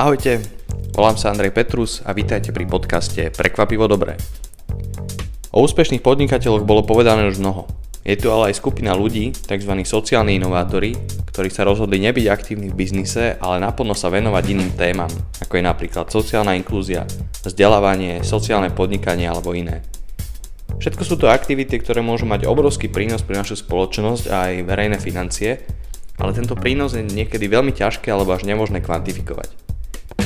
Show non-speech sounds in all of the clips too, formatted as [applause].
Ahojte, volám sa Andrej Petrus a vítajte pri podcaste Prekvapivo dobré. O úspešných podnikateľoch bolo povedané už mnoho. Je tu ale aj skupina ľudí, tzv. sociálni inovátori, ktorí sa rozhodli nebyť aktívni v biznise, ale naplno sa venovať iným témam, ako je napríklad sociálna inklúzia, vzdelávanie, sociálne podnikanie alebo iné. Všetko sú to aktivity, ktoré môžu mať obrovský prínos pre našu spoločnosť a aj verejné financie, ale tento prínos je niekedy veľmi ťažké alebo až nemožné kvantifikovať.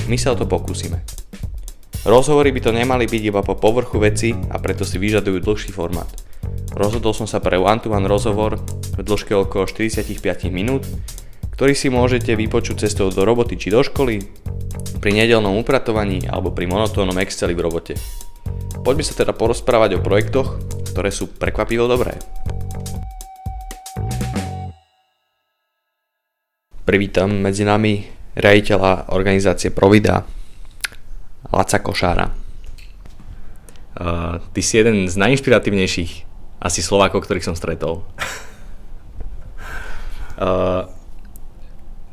My sa o to pokúsime. Rozhovory by to nemali byť iba po povrchu veci a preto si vyžadujú dlhší formát. Rozhodol som sa pre one-to-one rozhovor v dĺžke okolo 45 minút, ktorý si môžete vypočuť cestou do roboty či do školy, pri nedelnom upratovaní alebo pri monotónnom Exceli v robote. Poďme sa teda porozprávať o projektoch, ktoré sú prekvapivo dobré. Privítam medzi nami riaditeľa organizácie Provida, Laca Košára. Uh, ty si jeden z najinšpiratívnejších asi Slovákov, ktorých som stretol. Uh,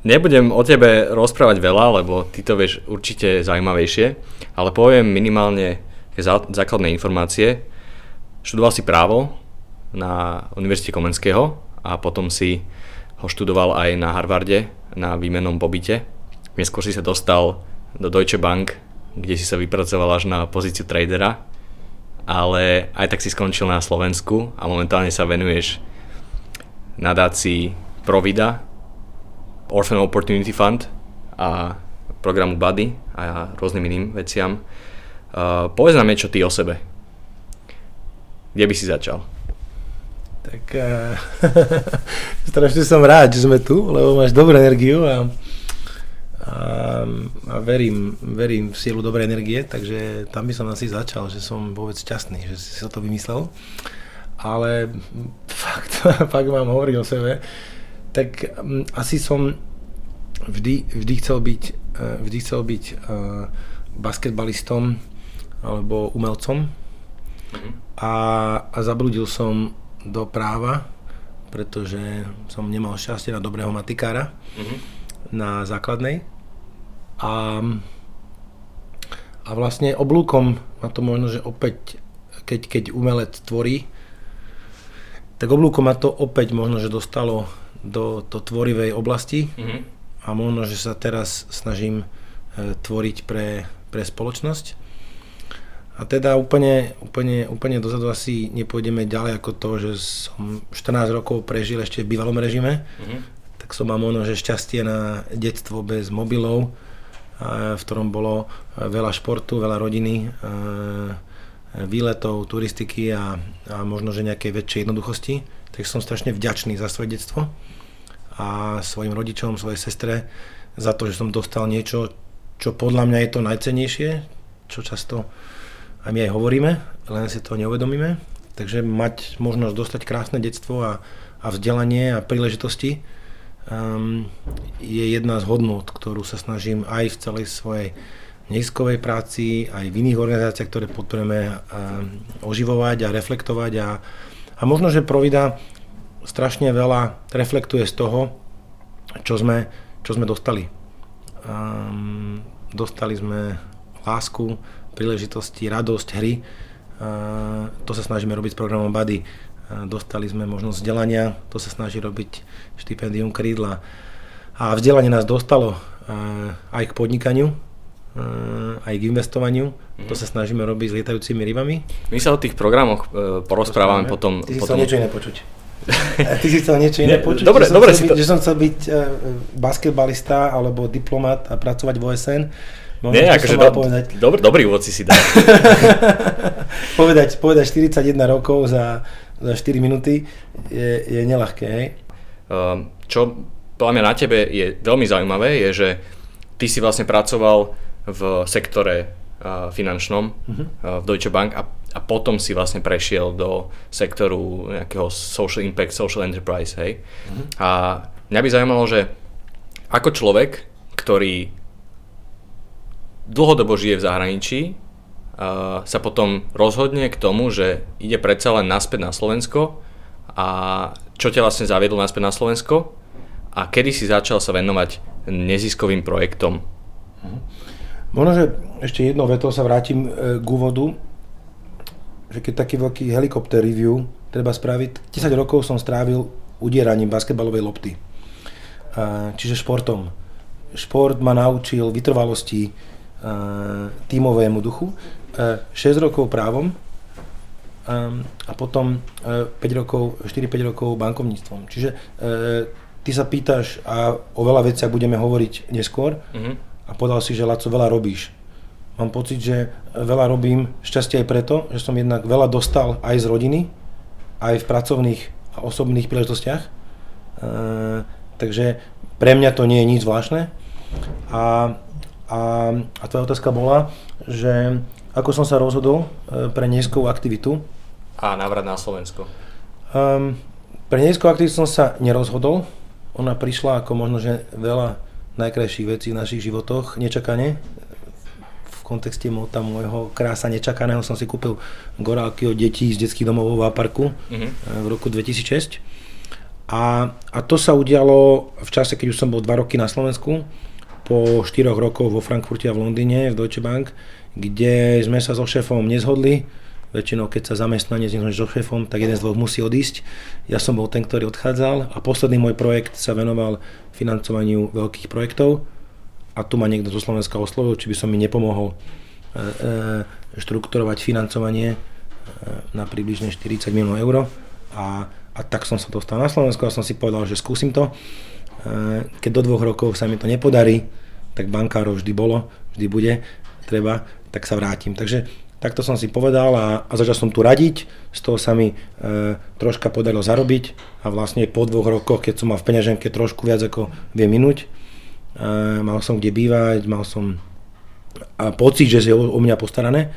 nebudem o tebe rozprávať veľa, lebo ty to vieš určite zaujímavejšie, ale poviem minimálne základné informácie. Študoval si právo na Univerzite Komenského a potom si ho študoval aj na Harvarde na výmenom pobyte. Neskôr si sa dostal do Deutsche Bank, kde si sa vypracoval až na pozíciu tradera, ale aj tak si skončil na Slovensku a momentálne sa venuješ nadácii Provida, Orphan Opportunity Fund a programu Buddy a rôznym iným veciam. Uh, povedz nám niečo ty o sebe. Kde by si začal? Tak uh, [laughs] strašne som rád, že sme tu, lebo máš dobrú energiu a, a, a verím, verím v silu dobrej energie, takže tam by som asi začal, že som vôbec šťastný, že si sa to vymyslel. Ale fakt, [laughs] fakt mám hovoriť o sebe, tak um, asi som vždy, vždy chcel byť, uh, vždy chcel byť uh, basketbalistom, alebo umelcom. Mm-hmm. A, a zabludil som do práva, pretože som nemal šťastie na dobrého matikára mm-hmm. na základnej. A, a vlastne oblúkom na to možno, že opäť, keď, keď umelec tvorí, tak oblúkom ma to opäť možno, že dostalo do, do tvorivej oblasti mm-hmm. a možno, že sa teraz snažím e, tvoriť pre, pre spoločnosť. A teda úplne, úplne, úplne dozadu asi nepôjdeme ďalej ako to, že som 14 rokov prežil ešte v bývalom režime, mm-hmm. tak som mal možno, že šťastie na detstvo bez mobilov, v ktorom bolo veľa športu, veľa rodiny, výletov, turistiky a, a možno, že nejakej väčšej jednoduchosti. Tak som strašne vďačný za svoje detstvo a svojim rodičom, svojej sestre za to, že som dostal niečo, čo podľa mňa je to najcenejšie, čo často a my aj hovoríme, len si to neuvedomíme. Takže mať možnosť dostať krásne detstvo a, a vzdelanie a príležitosti um, je jedna z hodnot, ktorú sa snažím aj v celej svojej neziskovej práci, aj v iných organizáciách, ktoré podporujeme um, oživovať a reflektovať. A, a možno, že Provida strašne veľa reflektuje z toho, čo sme, čo sme dostali. Um, dostali sme lásku, príležitosti, radosť, hry. To sa snažíme robiť s programom Buddy. Dostali sme možnosť vzdelania, to sa snaží robiť štipendium Krídla. A vzdelanie nás dostalo aj k podnikaniu, aj k investovaniu. Mm. To sa snažíme robiť s lietajúcimi rybami. My sa o tých programoch e, porozprávame potom. Ty si potom... niečo iné počuť. [laughs] Ty si chcel niečo iné počuť? Dobre, dobre si byť, to... Že som chcel byť uh, basketbalista alebo diplomat a pracovať v OSN Možno Nie, akože do, povedať. Dobr, dobrý úvod si si dal. [laughs] povedať, povedať 41 rokov za, za 4 minúty je, je nelahké, hej? Um, čo podľa mňa na tebe je veľmi zaujímavé, je, že ty si vlastne pracoval v sektore uh, finančnom uh-huh. uh, v Deutsche Bank a, a potom si vlastne prešiel do sektoru nejakého social impact, social enterprise, hej? Uh-huh. A mňa by zaujímalo, že ako človek, ktorý dlhodobo žije v zahraničí, sa potom rozhodne k tomu, že ide predsa len naspäť na Slovensko a čo ťa vlastne zaviedlo naspäť na Slovensko a kedy si začal sa venovať neziskovým projektom. Mhm. Možno, že ešte jednou vetou sa vrátim e, k úvodu, že keď taký veľký helikopter review treba spraviť, 10 rokov som strávil udieraním basketbalovej lopty. Čiže športom. Šport ma naučil vytrvalosti, tímovému duchu, 6 rokov právom a potom 5 rokov, 4-5 rokov bankovníctvom. Čiže ty sa pýtaš a o veľa veciach budeme hovoriť neskôr mm-hmm. a povedal si, že Laco, veľa robíš Mám pocit, že veľa robím, šťastie aj preto, že som jednak veľa dostal aj z rodiny, aj v pracovných a osobných príležitostiach. Takže pre mňa to nie je nič zvláštne. A, a, a tvoja otázka bola, že ako som sa rozhodol e, pre nízkou aktivitu. A návrat na Slovensko. Um, pre nízkou aktivitu som sa nerozhodol. Ona prišla ako možno, že veľa najkrajších vecí v našich životoch, nečakane kontexte mota môjho krása nečakaného som si kúpil gorálky od detí z detských domov vo Váparku mm-hmm. v roku 2006. A, a to sa udialo v čase, keď už som bol 2 roky na Slovensku, po 4 rokoch vo Frankfurte a v Londýne, v Deutsche Bank, kde sme sa so šéfom nezhodli. Väčšinou, keď sa zamestnanec nezhodne so šéfom, tak jeden z dvoch musí odísť. Ja som bol ten, ktorý odchádzal a posledný môj projekt sa venoval financovaniu veľkých projektov a tu ma niekto zo Slovenska oslovil, či by som mi nepomohol e, e, štrukturovať financovanie e, na približne 40 miliónov eur a, a tak som sa dostal na Slovensko a som si povedal, že skúsim to. Keď do dvoch rokov sa mi to nepodarí, tak bankárov vždy bolo, vždy bude, treba, tak sa vrátim. Takže takto som si povedal a, a začal som tu radiť, z toho sa mi e, troška podarilo zarobiť a vlastne po dvoch rokoch, keď som mal v peňaženke trošku viac ako vie minúť, mal som kde bývať, mal som a pocit, že je o, o mňa postarané,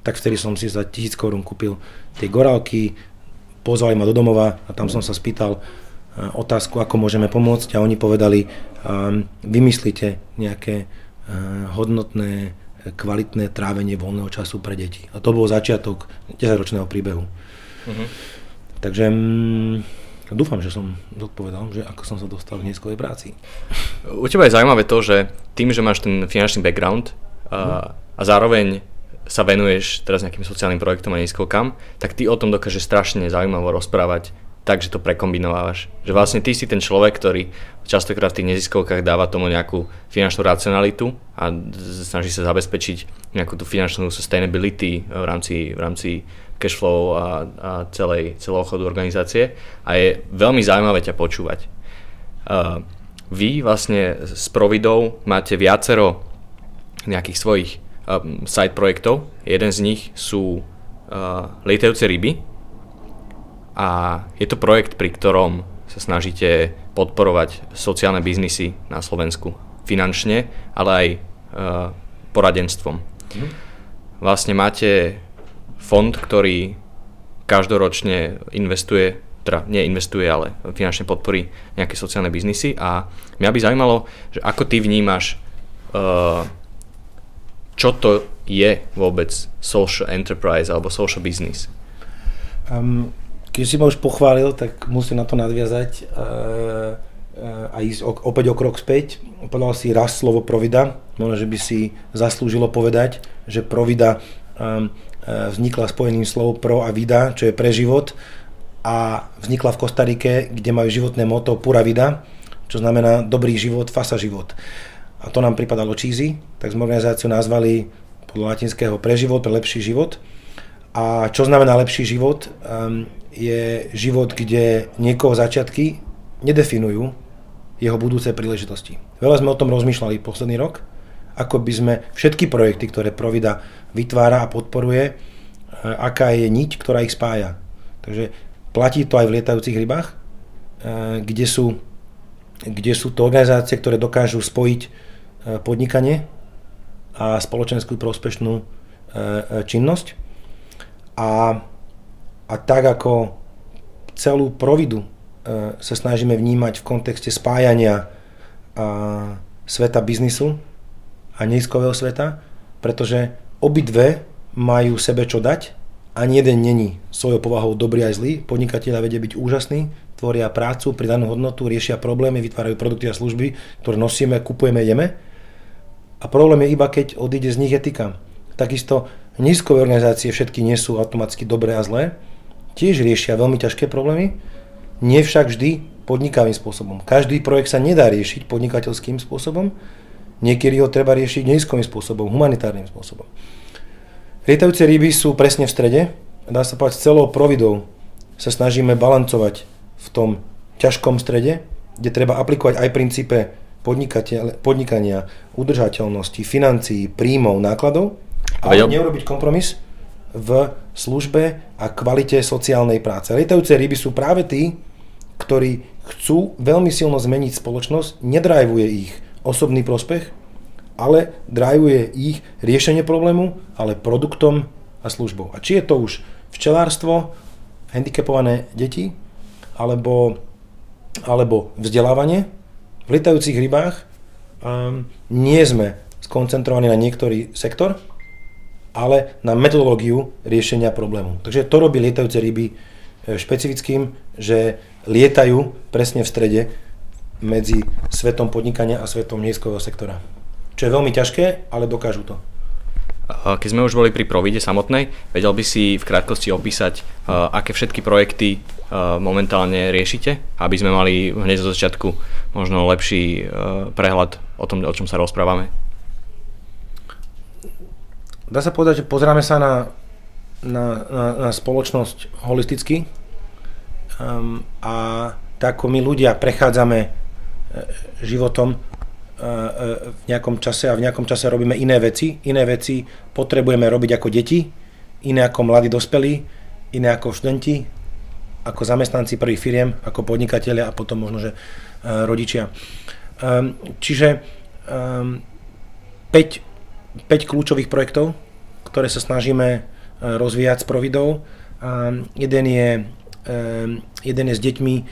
tak vtedy som si za tisíc korún kúpil tie gorálky, pozvali ma do domova a tam som sa spýtal otázku, ako môžeme pomôcť a oni povedali, vymyslite nejaké hodnotné, kvalitné trávenie voľného času pre deti. A to bol začiatok 10-ročného príbehu. Mm-hmm. Takže mm, dúfam, že som zodpovedal, že ako som sa dostal k nízkovej práci. U teba je zaujímavé to, že tým, že máš ten finančný background a, a zároveň sa venuješ teraz nejakým sociálnym projektom a nízkovkám, tak ty o tom dokáže strašne zaujímavo rozprávať tak, že to prekombinovávaš. Že vlastne ty si ten človek, ktorý častokrát v tých neziskovkách dáva tomu nejakú finančnú racionalitu a snaží sa zabezpečiť nejakú tú finančnú sustainability v rámci, v rámci cashflow a, a celej, celého chodu organizácie a je veľmi zaujímavé ťa počúvať. Uh, vy vlastne s Providou máte viacero nejakých svojich um, side projektov. Jeden z nich sú uh, lietajúce ryby a je to projekt, pri ktorom sa snažíte podporovať sociálne biznisy na Slovensku finančne, ale aj uh, poradenstvom. Mm. Vlastne máte fond, ktorý každoročne investuje, teda nie investuje, ale finančne podporí nejaké sociálne biznisy a mňa by zaujímalo, že ako ty vnímaš, uh, čo to je vôbec social enterprise alebo social business? Um, keď si ma už pochválil, tak musím na to nadviazať uh, uh, a ísť opäť o krok späť. Povedal si raz slovo Provida, možno, že by si zaslúžilo povedať, že Provida um, Eh, vznikla spojením slov pro a vida, čo je pre život a vznikla v Kostarike, kde majú životné moto pura vida, čo znamená dobrý život, fasa život. A to nám pripadalo cheesy, tak sme organizáciu nazvali podľa latinského pre život, pre lepší život. A čo znamená lepší život? Um, je život, kde niekoho začiatky nedefinujú jeho budúce príležitosti. Veľa sme o tom rozmýšľali posledný rok, ako by sme všetky projekty, ktoré Provida vytvára a podporuje, e, aká je niť, ktorá ich spája. Takže platí to aj v lietajúcich rybách, e, kde sú, kde sú to organizácie, ktoré dokážu spojiť e, podnikanie a spoločenskú prospešnú činnosť. A, a tak ako celú providu sa snažíme vnímať v kontexte spájania sveta biznisu, a nízkového sveta, pretože obidve majú sebe čo dať, ani jeden není svojou povahou dobrý aj zlý. Podnikatelia vedia byť úžasní, tvoria prácu, pridanú hodnotu, riešia problémy, vytvárajú produkty a služby, ktoré nosíme, kupujeme, jeme. a problém je iba, keď odíde z nich etika. Takisto nízkové organizácie všetky nie sú automaticky dobré a zlé, tiež riešia veľmi ťažké problémy, nie však vždy podnikavým spôsobom. Každý projekt sa nedá riešiť podnikateľským spôsobom, niekedy ho treba riešiť nízkovým spôsobom, humanitárnym spôsobom. Lietajúce ryby sú presne v strede, dá sa povedať, celou providou sa snažíme balancovať v tom ťažkom strede, kde treba aplikovať aj princípe podnikania, udržateľnosti, financií, príjmov, nákladov, ale Vedel... neurobiť kompromis v službe a kvalite sociálnej práce. Lietajúce ryby sú práve tí, ktorí chcú veľmi silno zmeniť spoločnosť, nedrajvuje ich osobný prospech, ale drajvuje ich riešenie problému, ale produktom a službou. A či je to už včelárstvo, handicapované deti, alebo, alebo vzdelávanie, v lietajúcich rybách um, nie sme skoncentrovaní na niektorý sektor, ale na metodológiu riešenia problému. Takže to robí lietajúce ryby e, špecifickým, že lietajú presne v strede medzi svetom podnikania a svetom nízkového sektora. Čo je veľmi ťažké, ale dokážu to. Keď sme už boli pri Provide samotnej, vedel by si v krátkosti opísať, aké všetky projekty momentálne riešite, aby sme mali hneď zo začiatku možno lepší prehľad o tom, o čom sa rozprávame? Dá sa povedať, že pozráme sa na, na, na, na spoločnosť holisticky um, a tak ako my ľudia prechádzame e, životom v nejakom čase a v nejakom čase robíme iné veci. Iné veci potrebujeme robiť ako deti, iné ako mladí dospelí, iné ako študenti, ako zamestnanci prvých firiem, ako podnikatelia a potom možno, že e, rodičia. Ehm, čiže 5, ehm, 5 kľúčových projektov, ktoré sa snažíme e, rozvíjať s Providou. Jeden je, ehm, jeden je s deťmi, e,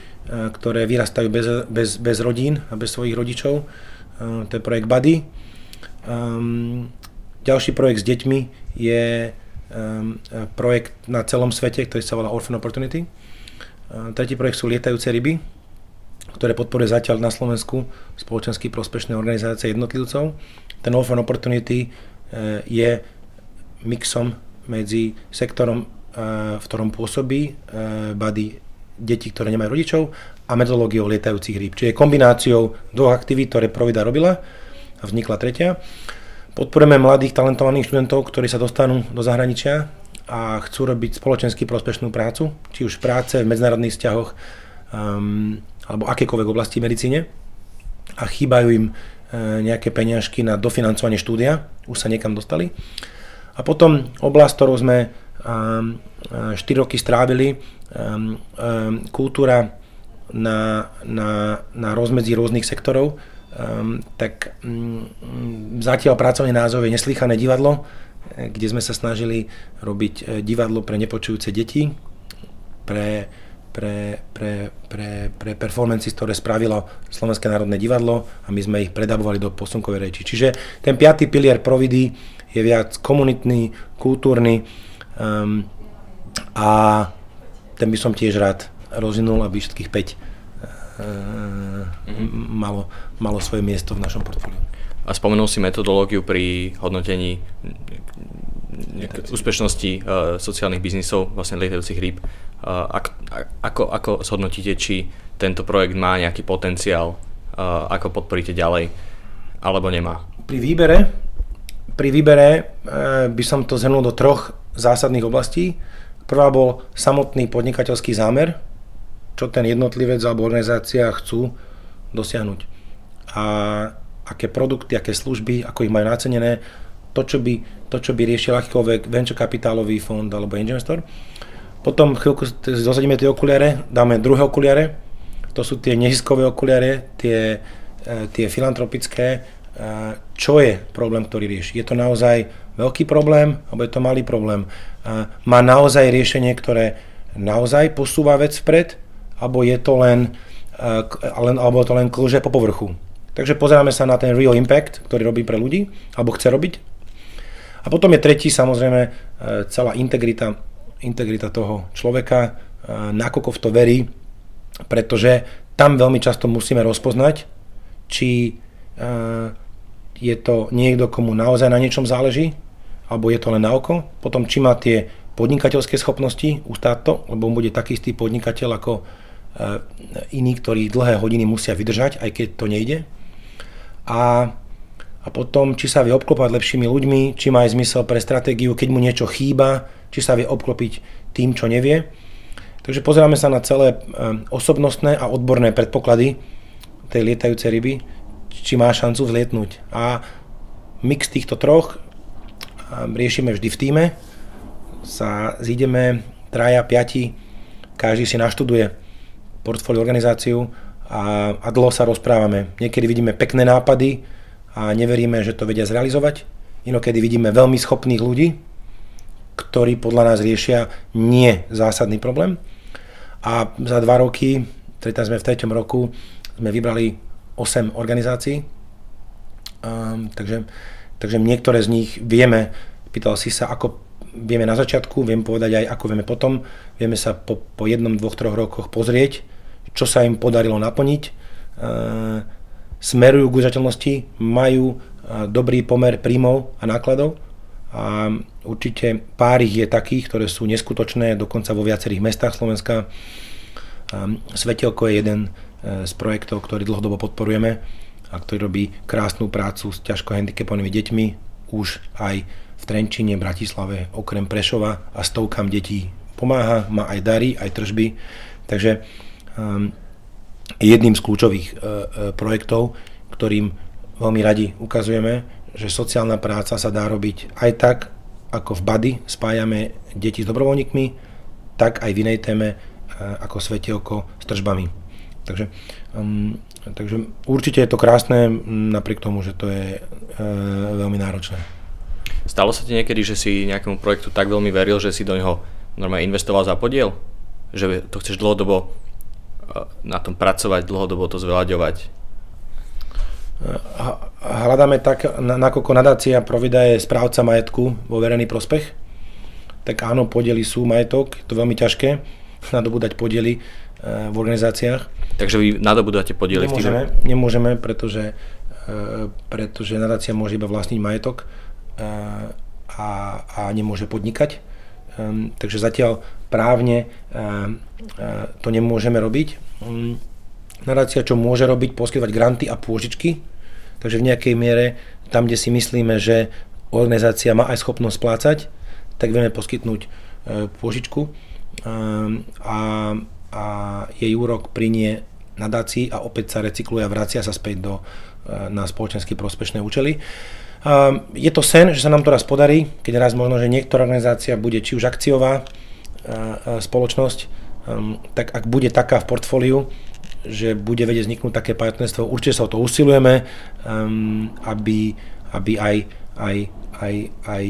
ktoré vyrastajú bez, bez, bez rodín a bez svojich rodičov to je projekt Buddy. Ďalší projekt s deťmi je projekt na celom svete, ktorý sa volá Orphan Opportunity. Tretí projekt sú lietajúce ryby, ktoré podporuje zatiaľ na Slovensku spoločensky prospešné organizácie jednotlivcov. Ten Orphan Opportunity uh, je mixom medzi sektorom, uh, v ktorom pôsobí uh, Buddy deti, ktoré nemajú rodičov a metodológiou lietajúcich rýb. Čiže kombináciou dvoch aktivít, ktoré Provida robila a vznikla tretia. Podporujeme mladých talentovaných študentov, ktorí sa dostanú do zahraničia a chcú robiť spoločensky prospešnú prácu, či už práce v medzinárodných vzťahoch um, alebo akékoľvek oblasti medicíne a chýbajú im uh, nejaké peňažky na dofinancovanie štúdia, už sa niekam dostali. A potom oblasť, ktorou sme um, 4 roky strávili, um, um, kultúra na, na, na rozmedzi rôznych sektorov, tak um, zatiaľ pracovný názov je Neslychané divadlo, kde sme sa snažili robiť e, divadlo pre nepočujúce deti, pre, pre, pre, pre, pre performances, ktoré spravilo Slovenské národné divadlo a my sme ich predabovali do posunkovej reči. Čiže ten piatý pilier Providy je viac komunitný, kultúrny um, a ten by som tiež rád rozvinul, aby všetkých 5 mm-hmm. malo, malo svoje miesto v našom portfóliu. A spomenul si metodológiu pri hodnotení úspešnosti uh, sociálnych biznisov, vlastne lietajúcich rýb. Ak, ako, ako zhodnotíte, či tento projekt má nejaký potenciál, uh, ako podporíte ďalej, alebo nemá? Pri výbere, pri výbere by som to zhrnul do troch zásadných oblastí. Prvá bol samotný podnikateľský zámer, čo ten jednotlivec alebo organizácia chcú dosiahnuť. A aké produkty, aké služby, ako ich majú nacenené, to, čo by, to, čo by riešil akýkoľvek venture kapitálový fond alebo investor. Potom chvíľku zosadíme tie okuliare, dáme druhé okuliare, to sú tie neziskové okuliare, tie, e, tie filantropické, e, čo je problém, ktorý rieši. Je to naozaj veľký problém, alebo je to malý problém. E, má naozaj riešenie, ktoré naozaj posúva vec vpred, alebo je to len, len, alebo to len klže po povrchu. Takže pozeráme sa na ten real impact, ktorý robí pre ľudí, alebo chce robiť. A potom je tretí samozrejme uh, celá integrita, integrita toho človeka, uh, nakoľko v to verí, pretože tam veľmi často musíme rozpoznať, či je to niekto, komu naozaj na niečom záleží, alebo je to len na oko. Potom, či má tie podnikateľské schopnosti, ustáť to, lebo on bude taký istý podnikateľ ako e, iní, ktorí dlhé hodiny musia vydržať, aj keď to nejde. A, a potom, či sa vie obklopať lepšími ľuďmi, či má aj zmysel pre stratégiu, keď mu niečo chýba, či sa vie obklopiť tým, čo nevie. Takže pozeráme sa na celé e, osobnostné a odborné predpoklady tej lietajúcej ryby, či má šancu vzlietnúť. A mix týchto troch riešime vždy v týme, sa zídeme traja, piati, každý si naštuduje portfólio organizáciu a, a dlho sa rozprávame. Niekedy vidíme pekné nápady a neveríme, že to vedia zrealizovať. Inokedy vidíme veľmi schopných ľudí, ktorí podľa nás riešia nie zásadný problém. A za dva roky, teraz sme v treťom roku, sme vybrali 8 organizácií. Um, takže, takže niektoré z nich vieme, pýtal si sa, ako vieme na začiatku, viem povedať aj ako vieme potom, vieme sa po, po jednom, dvoch, troch rokoch pozrieť, čo sa im podarilo naplniť, e, smerujú k udržateľnosti, majú dobrý pomer príjmov a nákladov a určite pár ich je takých, ktoré sú neskutočné, dokonca vo viacerých mestách Slovenska. Svetelko je jeden e, z projektov, ktorý dlhodobo podporujeme a ktorý robí krásnu prácu s ťažko handicapovanými deťmi, už aj v Trenčine, Bratislave, okrem Prešova a stovkám detí pomáha, má aj dary, aj tržby. Takže um, jedným z kľúčových uh, uh, projektov, ktorým veľmi radi ukazujeme, že sociálna práca sa dá robiť aj tak, ako v Bady spájame deti s dobrovoľníkmi, tak aj v inej téme uh, ako Svetielko s tržbami. Takže, um, takže určite je to krásne, napriek tomu, že to je uh, veľmi náročné. Stalo sa ti niekedy, že si nejakému projektu tak veľmi veril, že si do neho normálne investoval za podiel? Že to chceš dlhodobo na tom pracovať, dlhodobo to zveľaďovať? Hľadáme tak, nakoľko nadácia Provida je správca majetku vo verejný prospech, tak áno, podiely sú majetok, je to veľmi ťažké nadobúdať podiely eh, v organizáciách. Takže vy nadobudáte podiely nemôžeme, v tým? Nemôžeme, pretože, eh, pretože nadácia môže iba vlastniť majetok a, a nemôže podnikať. Um, takže zatiaľ právne to nemôžeme robiť. Um, nadácia, čo môže robiť, poskytovať granty a pôžičky. Takže v nejakej miere, tam, kde si myslíme, že organizácia má aj schopnosť splácať, tak vieme poskytnúť uh, pôžičku um, a, a jej úrok prinie nadácii a opäť sa recykluje a vracia sa späť do, uh, na spoločensky prospešné účely. Je to sen, že sa nám to raz podarí, keď raz možno, že niektorá organizácia bude či už akciová e, e, spoločnosť, ehm, tak ak bude taká v portfóliu, že bude vedieť vzniknúť také partnerstvo, určite sa o to usilujeme, ehm, aby, aby aj, aj, aj, aj,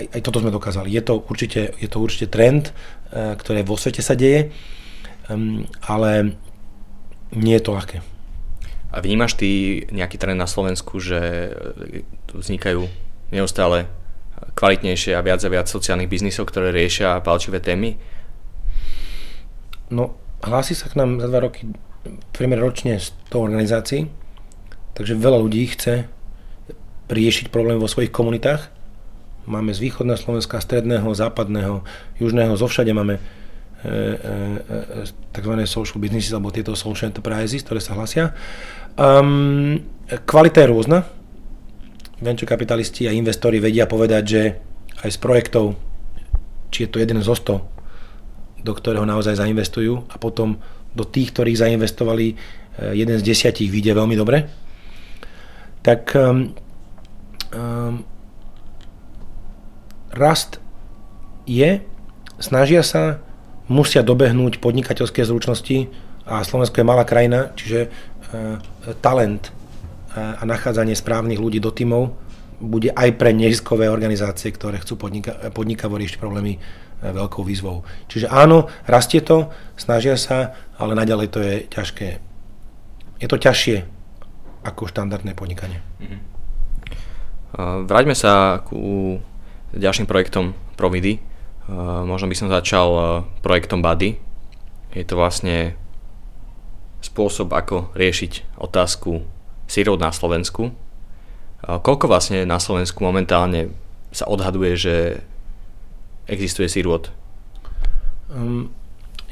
aj, aj toto sme dokázali. Je to určite, je to určite trend, e, ktoré vo svete sa deje, ale nie je to ľahké. A vnímaš ty nejaký trend na Slovensku, že vznikajú neustále kvalitnejšie a viac a viac sociálnych biznisov, ktoré riešia palčivé témy? No, hlási sa k nám za dva roky priemer ročne 100 organizácií, takže veľa ľudí chce riešiť problém vo svojich komunitách. Máme z východného Slovenska, stredného, západného, južného, zo všade máme e, e, e, tzv. social businesses alebo tieto social enterprises, ktoré sa hlasia. Um, kvalita je rôzna. Venture kapitalisti a investori vedia povedať, že aj z projektov, či je to jeden zo 100, do ktorého naozaj zainvestujú a potom do tých, ktorých zainvestovali eh, jeden z desiatich vyjde veľmi dobre, tak um, um, rast je, snažia sa, musia dobehnúť podnikateľské zručnosti a Slovensko je malá krajina, čiže uh, talent a nachádzanie správnych ľudí do tímov bude aj pre neziskové organizácie, ktoré chcú podnika- podnikavo riešiť problémy e, veľkou výzvou. Čiže áno, rastie to, snažia sa, ale naďalej to je ťažké. Je to ťažšie ako štandardné podnikanie. Mm-hmm. Vráťme sa ku ďalším projektom Providy. Možno by som začal e, projektom Buddy. Je to vlastne spôsob, ako riešiť otázku sírov na Slovensku. Koľko vlastne na Slovensku momentálne sa odhaduje, že existuje sírôt? Um,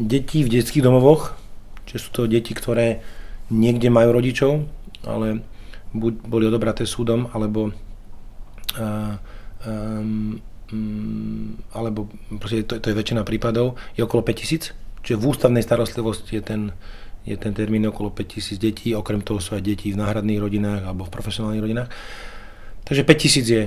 deti v detských domovoch, čiže sú to deti, ktoré niekde majú rodičov, ale buď boli odobraté súdom, alebo uh, um, alebo to, to je väčšina prípadov, je okolo 5000, čiže v ústavnej starostlivosti je ten, je ten termín okolo 5000 detí, okrem toho sú aj deti v náhradných rodinách alebo v profesionálnych rodinách. Takže 5000 je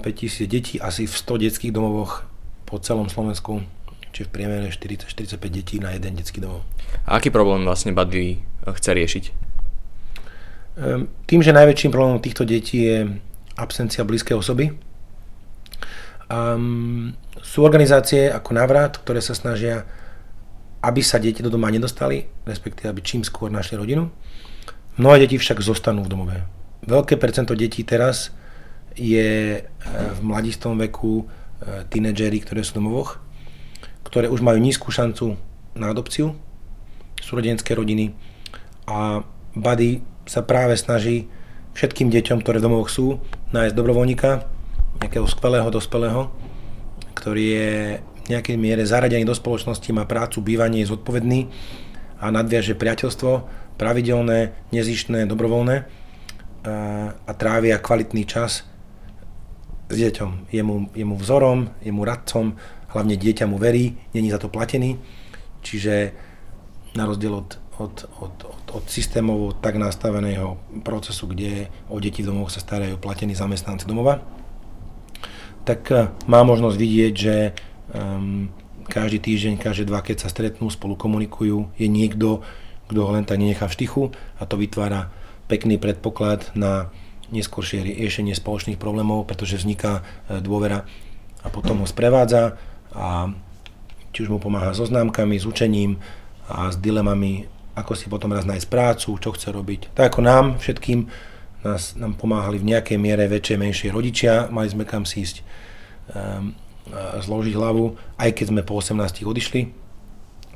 5000 detí asi v 100 detských domovoch po celom Slovensku, čiže v priemere 40-45 detí na jeden detský domov. A aký problém vlastne Buddy chce riešiť? Tým, že najväčším problémom týchto detí je absencia blízkej osoby, um, sú organizácie ako Navrat, ktoré sa snažia aby sa deti do doma nedostali, respektíve aby čím skôr našli rodinu. Mnohé deti však zostanú v domove. Veľké percento detí teraz je e, v mladistom veku e, tínedžery, ktoré sú v domovoch, ktoré už majú nízku šancu na adopciu, sú rodenské rodiny a Buddy sa práve snaží všetkým deťom, ktoré v domovoch sú, nájsť dobrovoľníka, nejakého skvelého dospelého, ktorý je nejakej miere zaradený do spoločnosti, má prácu, bývanie, je zodpovedný a nadviaže priateľstvo, pravidelné, nezištné, dobrovoľné a, trávia kvalitný čas s deťom. Je mu, je mu vzorom, je mu radcom, hlavne dieťa mu verí, není za to platený, čiže na rozdiel od, od, od, od, od systémovo tak nastaveného procesu, kde o deti v domoch sa starajú platení zamestnanci domova, tak eh, má možnosť vidieť, že Um, každý týždeň, každé dva, keď sa stretnú, spolu komunikujú, je niekto, kto ho len tak nenechá v štichu a to vytvára pekný predpoklad na neskôršie riešenie spoločných problémov, pretože vzniká e, dôvera a potom ho sprevádza a či už mu pomáha so známkami, s učením a s dilemami, ako si potom raz nájsť prácu, čo chce robiť. Tak ako nám všetkým, nás, nám pomáhali v nejakej miere väčšie, menšie rodičia, mali sme kam si ísť. Um, zložiť hlavu, aj keď sme po 18 odišli,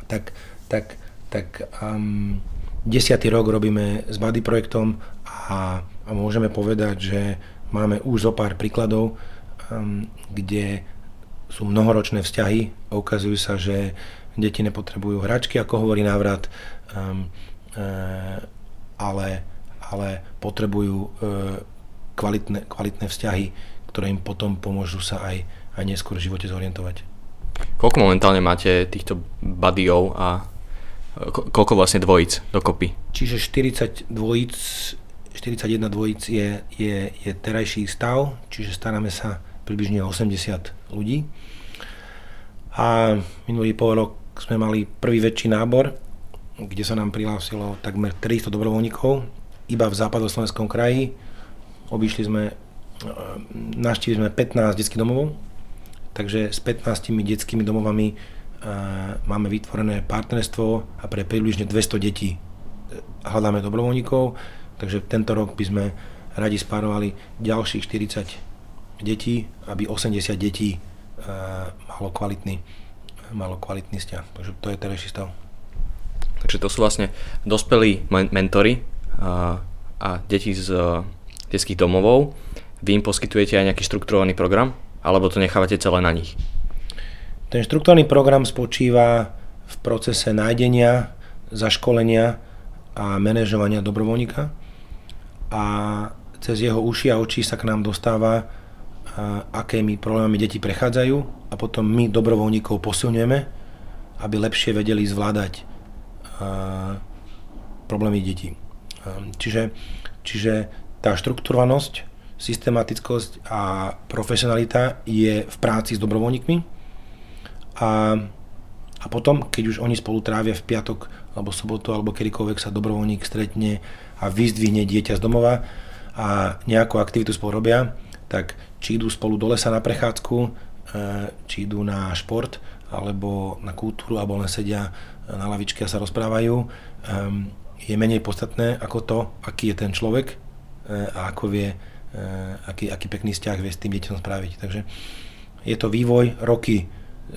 tak, tak, tak um, desiatý rok robíme s Buddy projektom a, a môžeme povedať, že máme už zo pár príkladov, um, kde sú mnohoročné vzťahy. A ukazujú sa, že deti nepotrebujú hračky, ako hovorí návrat, um, uh, ale, ale potrebujú uh, kvalitné, kvalitné vzťahy, ktoré im potom pomôžu sa aj aj neskôr v živote zorientovať. Koľko momentálne máte týchto buddyov a koľko vlastne dvojic dokopy? Čiže 40 dvojic, 41 dvojic je, je, je terajší stav, čiže staráme sa približne 80 ľudí. A minulý pol rok sme mali prvý väčší nábor, kde sa nám prihlásilo takmer 300 dobrovoľníkov, iba v západoslovenskom kraji. Obišli sme, naštívili sme 15 detských domovov, Takže s 15 detskými domovami máme vytvorené partnerstvo a pre približne 200 detí e, hľadáme dobrovoľníkov, takže tento rok by sme radi spárovali ďalších 40 detí, aby 80 detí malo kvalitný, malo kvalitný vzťah. Takže to je terajší stav. Takže to sú vlastne dospelí mentory a, a deti z detských domovov. Vy im poskytujete aj nejaký štrukturovaný program? Alebo to nechávate celé na nich? Ten štruktúrny program spočíva v procese nájdenia, zaškolenia a manažovania dobrovoľníka a cez jeho uši a oči sa k nám dostáva, akými problémami deti prechádzajú a potom my dobrovoľníkov posilňujeme, aby lepšie vedeli zvládať problémy detí. Čiže, čiže tá štrukturovanosť systematickosť a profesionalita je v práci s dobrovoľníkmi. A, a potom, keď už oni spolu trávia v piatok, alebo sobotu, alebo kedykoľvek sa dobrovoľník stretne a vyzdvihne dieťa z domova a nejakú aktivitu spolu robia, tak či idú spolu do lesa na prechádzku, e, či idú na šport, alebo na kultúru, alebo len sedia na lavičke a sa rozprávajú, ehm, je menej podstatné ako to, aký je ten človek e, a ako vie aký, aký pekný vzťah vie s tým deťom spraviť. Takže je to vývoj, roky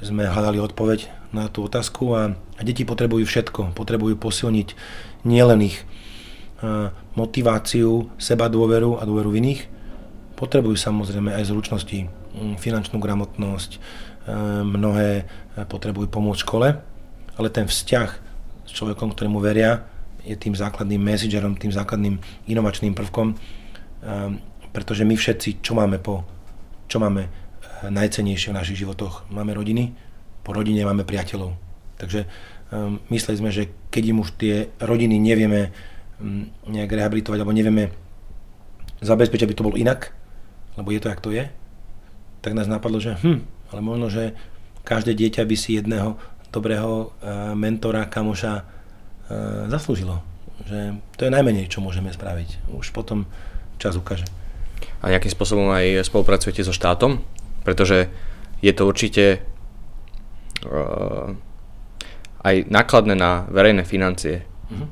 sme hľadali odpoveď na tú otázku a, a deti potrebujú všetko. Potrebujú posilniť nielen ich eh, motiváciu, seba dôveru a dôveru v iných, potrebujú samozrejme aj zručnosti, mm, finančnú gramotnosť, e, mnohé potrebujú pomôcť škole, ale ten vzťah s človekom, ktorému veria, je tým základným messengerom, tým základným inovačným prvkom, pretože my všetci, čo máme po, čo máme najcenejšie v našich životoch? Máme rodiny, po rodine máme priateľov. Takže um, mysleli sme, že keď im už tie rodiny nevieme um, nejak rehabilitovať alebo nevieme zabezpečiť, aby to bolo inak, lebo je to, jak to je, tak nás napadlo, že hm, ale možno, že každé dieťa by si jedného dobrého uh, mentora, kamoša uh, zaslúžilo. Že to je najmenej, čo môžeme spraviť. Už potom čas ukáže. A nejakým spôsobom aj spolupracujete so štátom? Pretože je to určite uh, aj nákladné na verejné financie. Uh-huh.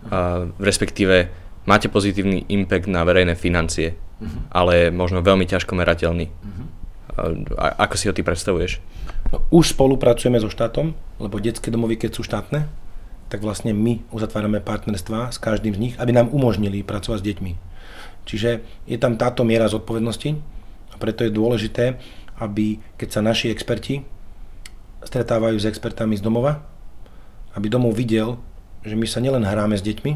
Uh, respektíve máte pozitívny impact na verejné financie, uh-huh. ale možno veľmi ťažko merateľný. Uh-huh. Uh, ako si ho ty predstavuješ? No, už spolupracujeme so štátom, lebo detské domovy, keď sú štátne, tak vlastne my uzatvárame partnerstva s každým z nich, aby nám umožnili pracovať s deťmi. Čiže je tam táto miera zodpovednosti a preto je dôležité, aby keď sa naši experti stretávajú s expertami z domova, aby domov videl, že my sa nielen hráme s deťmi,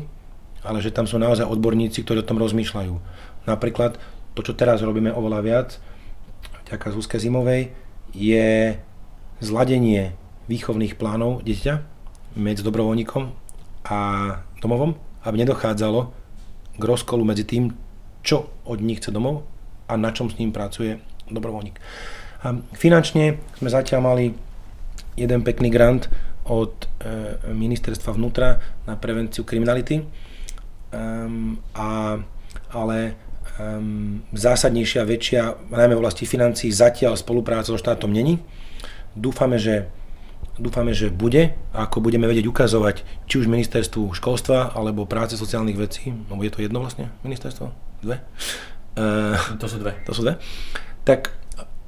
ale že tam sú naozaj odborníci, ktorí o tom rozmýšľajú. Napríklad to, čo teraz robíme oveľa viac, vďaka Zuzke Zimovej, je zladenie výchovných plánov dieťa medzi dobrovoľníkom a domovom, aby nedochádzalo k rozkolu medzi tým, čo od nich chce domov a na čom s ním pracuje dobrovoľník. Finančne sme zatiaľ mali jeden pekný grant od e, ministerstva vnútra na prevenciu kriminality, um, a, ale um, zásadnejšia, väčšia, najmä v oblasti financií, zatiaľ spolupráca so štátom není. Dúfame, že dúfame, že bude, ako budeme vedieť ukazovať či už ministerstvu školstva alebo práce sociálnych vecí, lebo je to jedno vlastne ministerstvo? Dve? Uh, to sú dve. To sú dve. Tak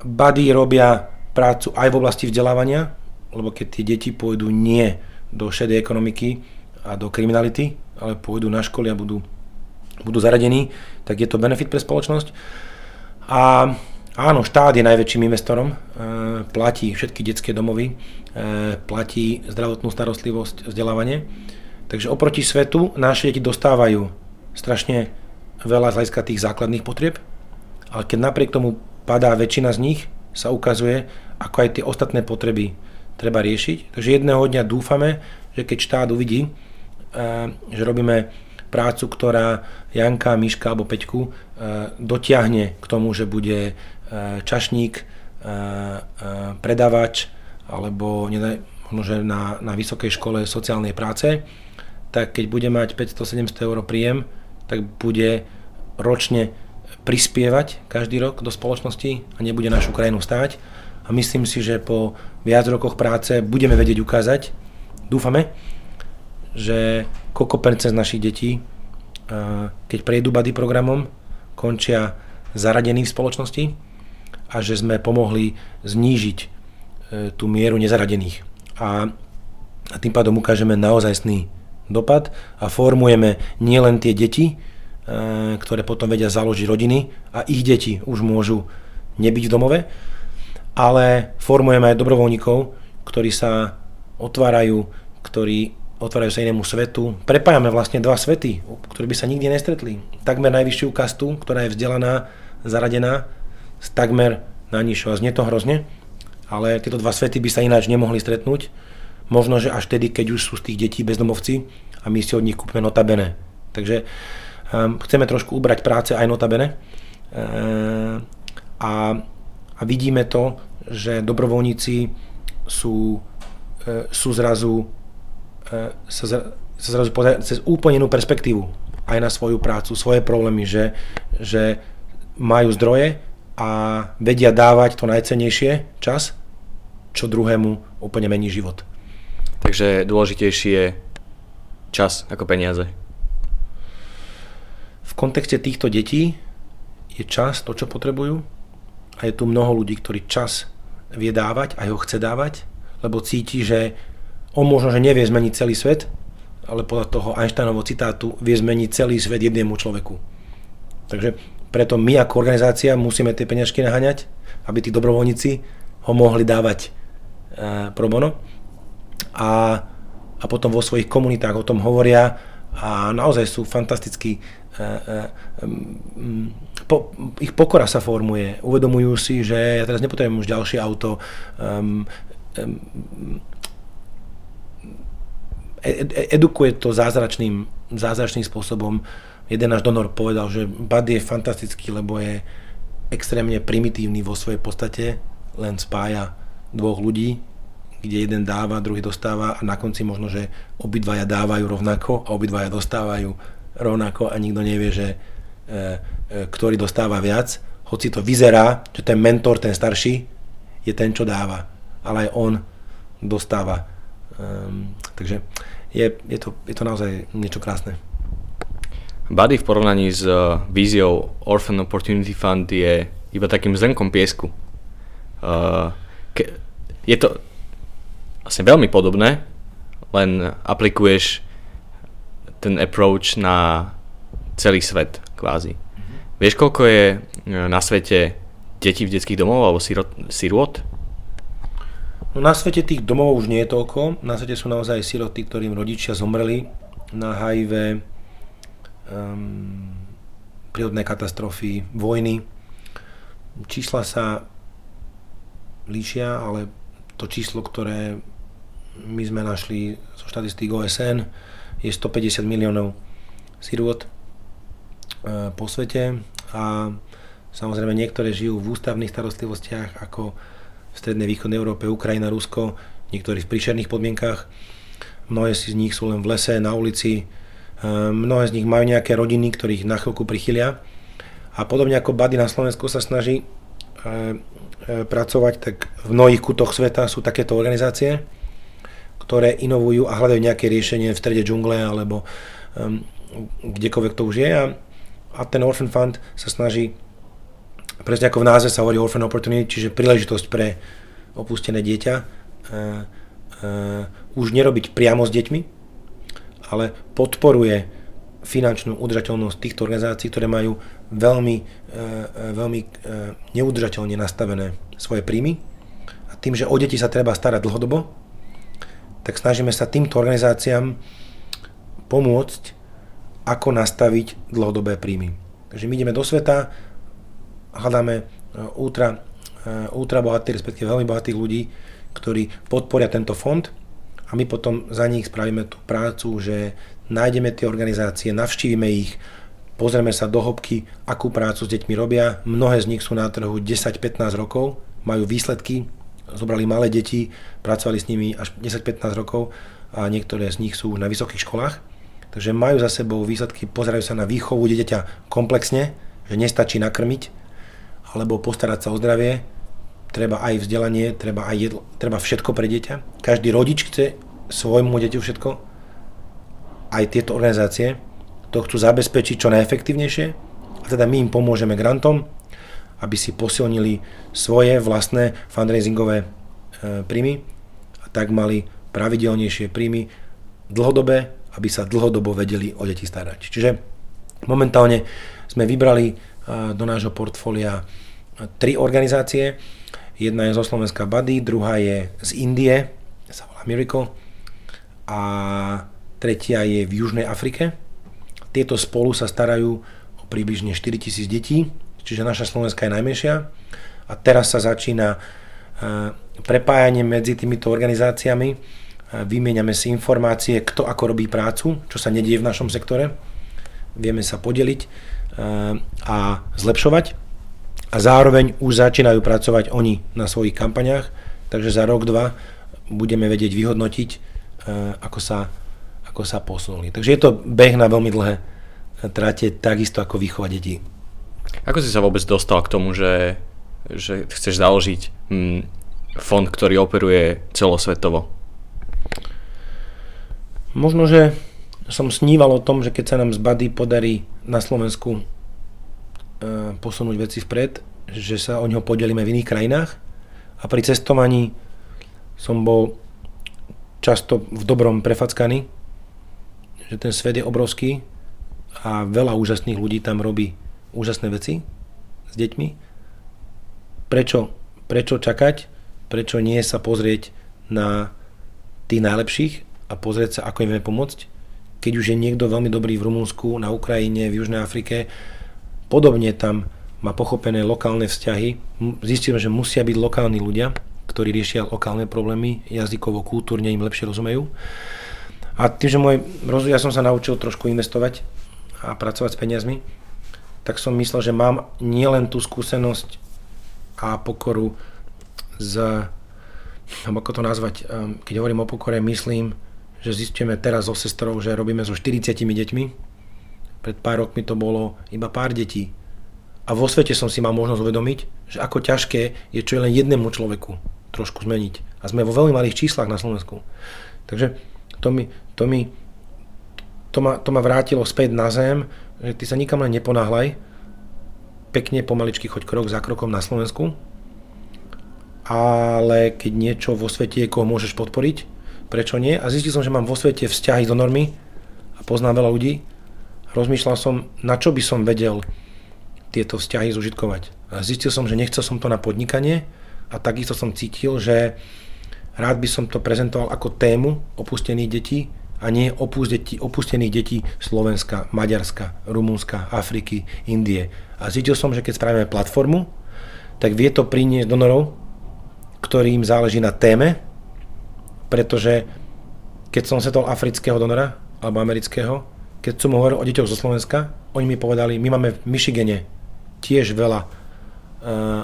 bady robia prácu aj v oblasti vzdelávania, lebo keď tie deti pôjdu nie do šedej ekonomiky a do kriminality, ale pôjdu na školy a budú, budú zaradení, tak je to benefit pre spoločnosť. A Áno, štát je najväčším investorom, e, platí všetky detské domovy, e, platí zdravotnú starostlivosť, vzdelávanie. Takže oproti svetu naše deti dostávajú strašne veľa z hľadiska tých základných potrieb, ale keď napriek tomu padá väčšina z nich, sa ukazuje, ako aj tie ostatné potreby treba riešiť. Takže jedného dňa dúfame, že keď štát uvidí, e, že robíme prácu, ktorá Janka, Miška alebo Peťku dotiahne k tomu, že bude E, čašník, predávač alebo možno, že na, na vysokej škole sociálnej práce, tak keď bude mať 500-700 eur príjem, tak bude ročne prispievať každý rok do spoločnosti a nebude našu krajinu stáť. A myslím si, že po viac rokoch práce budeme vedieť ukázať, dúfame, že koľko percent našich detí, keď prejdú bady programom, končia zaradení v spoločnosti a že sme pomohli znížiť e, tú mieru nezaradených. A, a tým pádom ukážeme naozajstný dopad a formujeme nielen tie deti, ktoré potom vedia založiť rodiny a ich deti už môžu nebyť v domove, ale formujeme aj dobrovoľníkov, ktorí sa otvárajú, ktorí otvárajú sa inému svetu. Prepájame vlastne dva svety, ktoré by sa nikdy nestretli. Takmer najvyššiu kastu, ktorá je vzdelaná, zaradená takmer najnižšou a znie to hrozne, ale tieto dva svety by sa ináč nemohli stretnúť. Možno, že až tedy, keď už sú z tých detí bezdomovci a my si od nich kúpime notabene. Takže chceme trošku ubrať práce aj notabene um, a, a vidíme to, že dobrovoľníci sú, uh, sú zrazu, uh, sa, zrazu pozerať cez úplne inú perspektívu aj na svoju prácu, svoje problémy, že, že majú zdroje, a vedia dávať to najcenejšie, čas, čo druhému úplne mení život. Takže dôležitejší je čas ako peniaze. Kontexte týchto detí je čas to, čo potrebujú a je tu mnoho ľudí, ktorí čas vie dávať a ho chce dávať, lebo cíti, že on možno, že nevie zmeniť celý svet, ale podľa toho Einsteinovho citátu vie zmeniť celý svet jednému človeku. Takže preto my ako organizácia musíme tie peňažky naháňať, aby tí dobrovoľníci ho mohli dávať uh, pro bono. A, a potom vo svojich komunitách o tom hovoria a naozaj sú fantastickí. Uh, uh, po, ich pokora sa formuje. Uvedomujú si, že ja teraz nepotrebujem už ďalšie auto. Um, um, edukuje to zázračným, zázračným spôsobom jeden náš donor povedal, že Bud je fantastický, lebo je extrémne primitívny vo svojej podstate, len spája dvoch ľudí, kde jeden dáva, druhý dostáva a na konci možno, že obidvaja dávajú rovnako a obidvaja dostávajú rovnako a nikto nevie, že e, e, ktorý dostáva viac, hoci to vyzerá, že ten mentor, ten starší, je ten, čo dáva, ale aj on dostáva. Um, takže je, je, to, je to naozaj niečo krásne. Buddy v porovnaní s uh, víziou Orphan Opportunity Fund je iba takým zrnkom piesku. Uh, ke, je to vlastne veľmi podobné, len aplikuješ ten approach na celý svet kvázi. Mm-hmm. Vieš, koľko je uh, na svete detí v detských domov alebo sirot? No na svete tých domov už nie je toľko. Na svete sú naozaj siroty, ktorým rodičia zomreli na HIV, um, prírodné katastrofy, vojny. Čísla sa líšia, ale to číslo, ktoré my sme našli zo štatistík OSN, je 150 miliónov sirôt uh, po svete a samozrejme niektoré žijú v ústavných starostlivostiach ako v strednej východnej Európe, Ukrajina, Rusko, niektorí v príšerných podmienkach. Mnohé z nich sú len v lese, na ulici, Ehm, mnohé z nich majú nejaké rodiny, ktorých na chvíľku prichylia. A podobne ako Buddy na Slovensku sa snaží ehm, pracovať, tak v mnohých kutoch sveta sú takéto organizácie, ktoré inovujú a hľadajú nejaké riešenie v strede džungle alebo um, kdekoľvek to už je. A, a ten Orphan Fund sa snaží, presne ako v názve sa hovorí Orphan Opportunity, čiže príležitosť pre opustené dieťa, uh, uh, už nerobiť priamo s deťmi, ale podporuje finančnú udržateľnosť týchto organizácií, ktoré majú veľmi, e, veľmi e, neudržateľne nastavené svoje príjmy. A tým, že o deti sa treba starať dlhodobo, tak snažíme sa týmto organizáciám pomôcť, ako nastaviť dlhodobé príjmy. Takže my ideme do sveta, hľadáme ultra, ultra bohatých, respektíve veľmi bohatých ľudí, ktorí podporia tento fond a my potom za nich spravíme tú prácu, že nájdeme tie organizácie, navštívime ich, pozrieme sa do hĺbky, akú prácu s deťmi robia. Mnohé z nich sú na trhu 10-15 rokov, majú výsledky, zobrali malé deti, pracovali s nimi až 10-15 rokov a niektoré z nich sú na vysokých školách. Takže majú za sebou výsledky, pozerajú sa na výchovu dieťaťa komplexne, že nestačí nakrmiť alebo postarať sa o zdravie, treba aj vzdelanie, treba aj jedlo, treba všetko pre dieťa. Každý rodič chce svojmu dieťu všetko. Aj tieto organizácie to chcú zabezpečiť čo najefektívnejšie a teda my im pomôžeme grantom, aby si posilnili svoje vlastné fundraisingové e, príjmy a tak mali pravidelnejšie príjmy dlhodobé, aby sa dlhodobo vedeli o deti starať. Čiže momentálne sme vybrali e, do nášho portfólia tri organizácie, Jedna je zo Slovenska Buddy, druhá je z Indie, sa volá Miracle a tretia je v Južnej Afrike. Tieto spolu sa starajú o približne 4000 detí, čiže naša Slovenska je najmenšia. A teraz sa začína e, prepájanie medzi týmito organizáciami. E, vymieňame si informácie, kto ako robí prácu, čo sa nedieje v našom sektore. Vieme sa podeliť e, a zlepšovať a zároveň už začínajú pracovať oni na svojich kampaniách, takže za rok, dva budeme vedieť vyhodnotiť, ako sa, ako sa posunuli. Takže je to beh na veľmi dlhé trate, takisto ako výchova detí. Ako si sa vôbec dostal k tomu, že, že chceš založiť hm, fond, ktorý operuje celosvetovo? Možno, že som sníval o tom, že keď sa nám z Bady podarí na Slovensku E, posunúť veci vpred, že sa o neho podelíme v iných krajinách a pri cestovaní som bol často v dobrom prefackaný, že ten svet je obrovský a veľa úžasných ľudí tam robí úžasné veci s deťmi. Prečo, prečo čakať? Prečo nie sa pozrieť na tých najlepších a pozrieť sa, ako im vieme pomôcť? Keď už je niekto veľmi dobrý v Rumunsku, na Ukrajine, v Južnej Afrike, podobne tam má pochopené lokálne vzťahy. Zistíme, že musia byť lokálni ľudia, ktorí riešia lokálne problémy, jazykovo, kultúrne im lepšie rozumejú. A tým, že môj rozvoj, ja som sa naučil trošku investovať a pracovať s peniazmi, tak som myslel, že mám nielen tú skúsenosť a pokoru z, ako to nazvať, ehm, keď hovorím o pokore, myslím, že zistíme teraz so sestrou, že robíme so 40 deťmi. Pred pár rokmi to bolo iba pár detí. A vo svete som si mal možnosť uvedomiť, že ako ťažké je čo len jednému človeku trošku zmeniť. A sme vo veľmi malých číslach na Slovensku. Takže to mi, to mi to ma, to ma vrátilo späť na zem, že ty sa nikam len neponáhľaj, pekne pomaličky choď krok za krokom na Slovensku, ale keď niečo vo svete je, koho môžeš podporiť, prečo nie? A zistil som, že mám vo svete vzťahy do normy a poznám veľa ľudí. Rozmýšľal som, na čo by som vedel tieto vzťahy zužitkovať. A zistil som, že nechcel som to na podnikanie a takisto som cítil, že rád by som to prezentoval ako tému opustených detí, a nie opustených detí Slovenska, Maďarska, Rumunska, Afriky, Indie. A zistil som, že keď spravíme platformu, tak vie to priniesť donorov, ktorým záleží na téme, pretože keď som setol afrického donora alebo amerického, keď som hovoril o deťoch zo Slovenska, oni mi povedali, my máme v Michigane tiež veľa uh,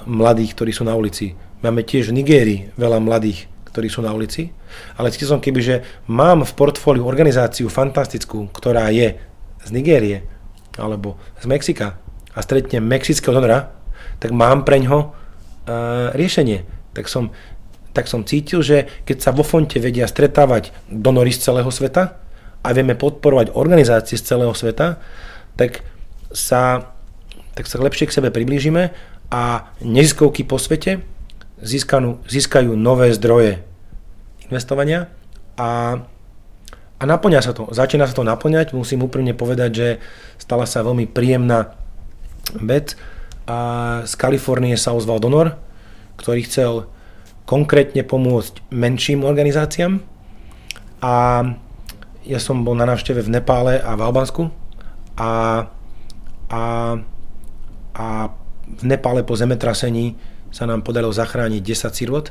mladých, ktorí sú na ulici. Máme tiež v Nigérii veľa mladých, ktorí sú na ulici, ale cítil som keby, že mám v portfóliu organizáciu fantastickú, ktorá je z Nigérie alebo z Mexika a stretnem mexického donora, tak mám pre ňo uh, riešenie. Tak som, tak som cítil, že keď sa vo fonte vedia stretávať donory z celého sveta a vieme podporovať organizácie z celého sveta, tak sa, tak sa lepšie k sebe priblížime a neziskovky po svete získanú, získajú nové zdroje investovania a, a naplňa sa to. Začína sa to naplňať, musím úprimne povedať, že stala sa veľmi príjemná vec. A z Kalifornie sa ozval donor, ktorý chcel konkrétne pomôcť menším organizáciám a ja som bol na návšteve v Nepále a v Albánsku a, a, a v Nepále po zemetrasení sa nám podarilo zachrániť 10 sirot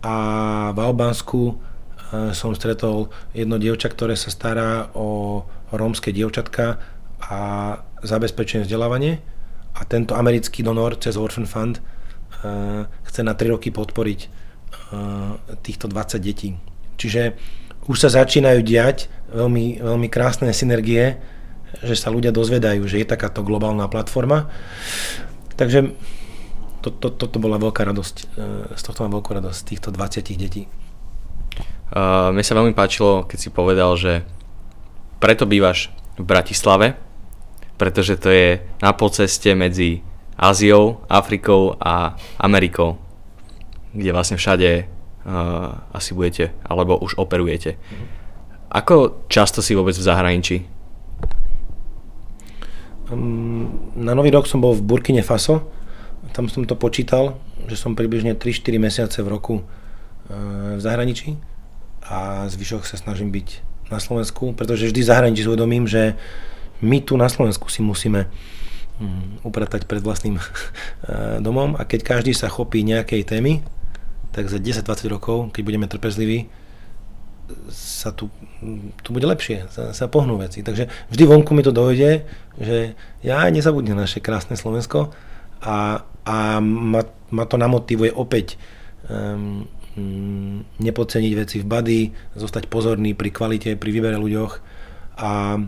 a v Albánsku e, som stretol jedno dievča, ktoré sa stará o rómske dievčatka a zabezpečenie vzdelávanie a tento americký donor cez Orphan Fund e, chce na 3 roky podporiť e, týchto 20 detí. Čiže už sa začínajú diať veľmi, veľmi krásne synergie, že sa ľudia dozvedajú, že je takáto globálna platforma. Takže to, to, toto bola veľká radosť, e, z tohto mám veľkú radosť, z týchto 20 detí. Uh, mne sa veľmi páčilo, keď si povedal, že preto bývaš v Bratislave, pretože to je na polceste medzi Áziou, Afrikou a Amerikou, kde vlastne všade uh, asi budete, alebo už operujete. Ako často si vôbec v zahraničí? Um, na Nový rok som bol v Burkine Faso, tam som to počítal, že som približne 3-4 mesiace v roku e, v zahraničí a zvyšok sa snažím byť na Slovensku, pretože vždy v zahraničí uvedomím, že my tu na Slovensku si musíme mm, upratať pred vlastným [laughs] e, domom a keď každý sa chopí nejakej témy, tak za 10-20 rokov, keď budeme trpezliví, sa tu, tu bude lepšie, sa, sa pohnú veci. Takže vždy vonku mi to dojde, že ja nezabudnem naše krásne Slovensko a a ma, ma to namotivuje opäť um, nepodceniť veci v body, zostať pozorný pri kvalite, pri výbere ľuďoch a,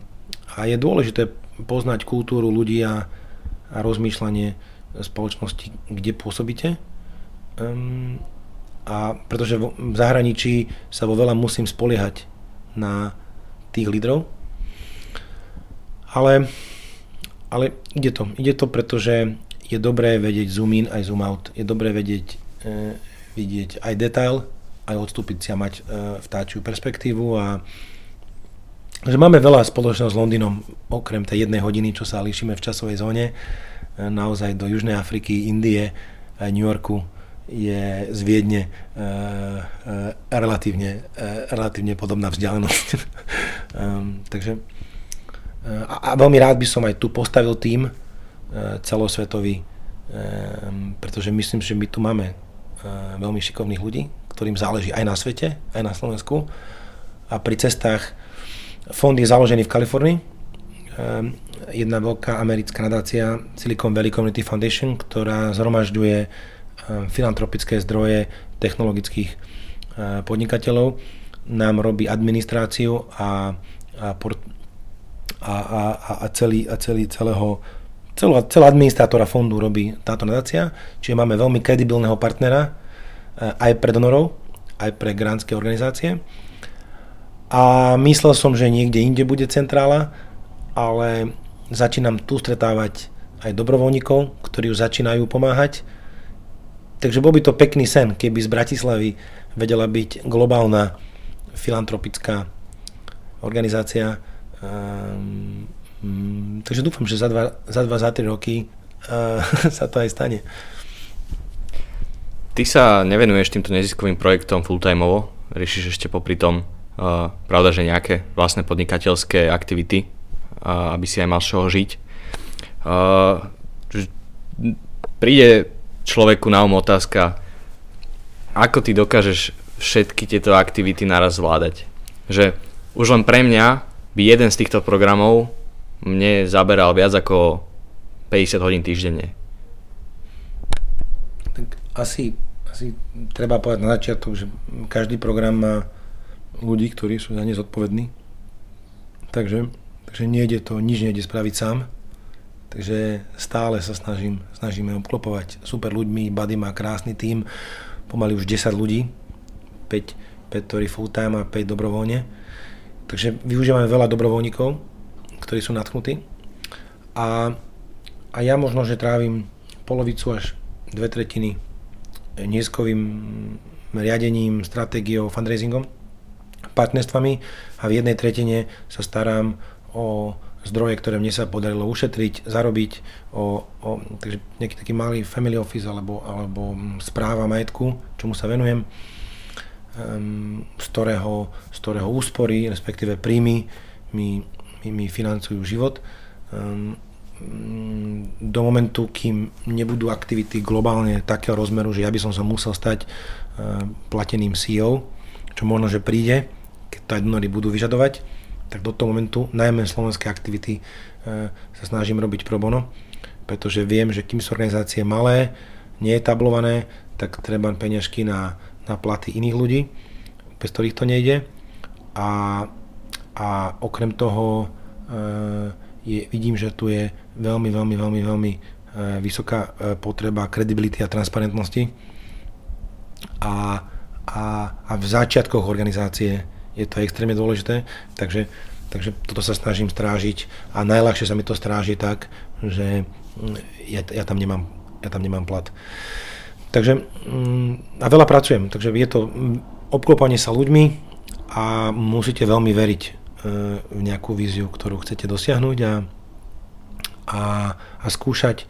a je dôležité poznať kultúru ľudí a, a rozmýšľanie spoločnosti, kde pôsobíte. Um, a pretože v, zahraničí sa vo veľa musím spoliehať na tých lídrov. Ale, ale ide to. Ide to, pretože je dobré vedieť zoom in aj zoom out. Je dobré vedieť e, vidieť aj detail, aj odstúpiť si a mať e, vtáčiu perspektívu a, že máme veľa spoločnosť s Londýnom, okrem tej jednej hodiny, čo sa líšime v časovej zóne, naozaj do Južnej Afriky, Indie, New Yorku, je z Viedne uh, uh, relatívne, uh, relatívne podobná vzdialenosť. um, [laughs] takže uh, a, a veľmi rád by som aj tu postavil tým celosvetový, um, pretože myslím, že my tu máme uh, veľmi šikovných ľudí, ktorým záleží aj na svete, aj na Slovensku. A pri cestách fond je založený v Kalifornii. Jedna veľká americká nadácia Silicon Valley Community Foundation, ktorá zhromažďuje filantropické zdroje technologických podnikateľov, nám robí administráciu a, a, a, a, a, celý, a celý, celého, celú, celá administrátora fondu robí táto nadácia, čiže máme veľmi kredibilného partnera eh, aj pre donorov, aj pre grantské organizácie. A myslel som, že niekde inde bude centrála, ale začínam tu stretávať aj dobrovoľníkov, ktorí už začínajú pomáhať Takže bol by to pekný sen, keby z Bratislavy vedela byť globálna filantropická organizácia. Um, um, takže dúfam, že za dva, za, dva, za tri roky uh, [laughs] sa to aj stane. Ty sa nevenuješ týmto neziskovým projektom full-timeovo, riešiš ešte popri tom, uh, pravda, že nejaké vlastné podnikateľské aktivity, uh, aby si aj mal z čoho žiť. Uh, príde človeku na um otázka, ako ty dokážeš všetky tieto aktivity naraz zvládať. Že už len pre mňa by jeden z týchto programov mne zaberal viac ako 50 hodín týždenne. Tak asi, asi treba povedať na začiatok, že každý program má ľudí, ktorí sú za ne zodpovední. Takže, takže nejde to, nič nejde spraviť sám Takže stále sa snažím, snažíme obklopovať super ľuďmi. Buddy má krásny tým, pomaly už 10 ľudí, 5, 5 ktorí full time a 5 dobrovoľne. Takže využívame veľa dobrovoľníkov, ktorí sú natknutí. A, a ja možno, že trávim polovicu až dve tretiny nízkovým riadením, stratégiou, fundraisingom, partnerstvami a v jednej tretine sa starám o zdroje, ktoré mne sa podarilo ušetriť, zarobiť, o, o, takže nejaký taký malý family office alebo, alebo správa majetku, čomu sa venujem, um, z, ktorého, z ktorého úspory, respektíve príjmy mi, mi, financujú život. Um, do momentu, kým nebudú aktivity globálne takého rozmeru, že ja by som sa musel stať uh, plateným CEO, čo možno, že príde, keď to aj budú vyžadovať, tak do toho momentu, najmä slovenské aktivity, e, sa snažím robiť pro bono, pretože viem, že kým sú organizácie malé, neetablované, tak treba peňažky na, na platy iných ľudí, bez ktorých to nejde. A, a okrem toho e, je, vidím, že tu je veľmi, veľmi, veľmi, veľmi e, vysoká potreba kredibility a transparentnosti. A, a, a v začiatkoch organizácie je to extrémne dôležité, takže, takže toto sa snažím strážiť a najľahšie sa mi to stráži tak, že mm, ja, ja, tam, nemám, ja tam nemám plat. Takže mm, a veľa pracujem, takže je to mm, obklopanie sa ľuďmi a musíte veľmi veriť nejakú víziu, ktorú chcete dosiahnuť a, a, a skúšať e,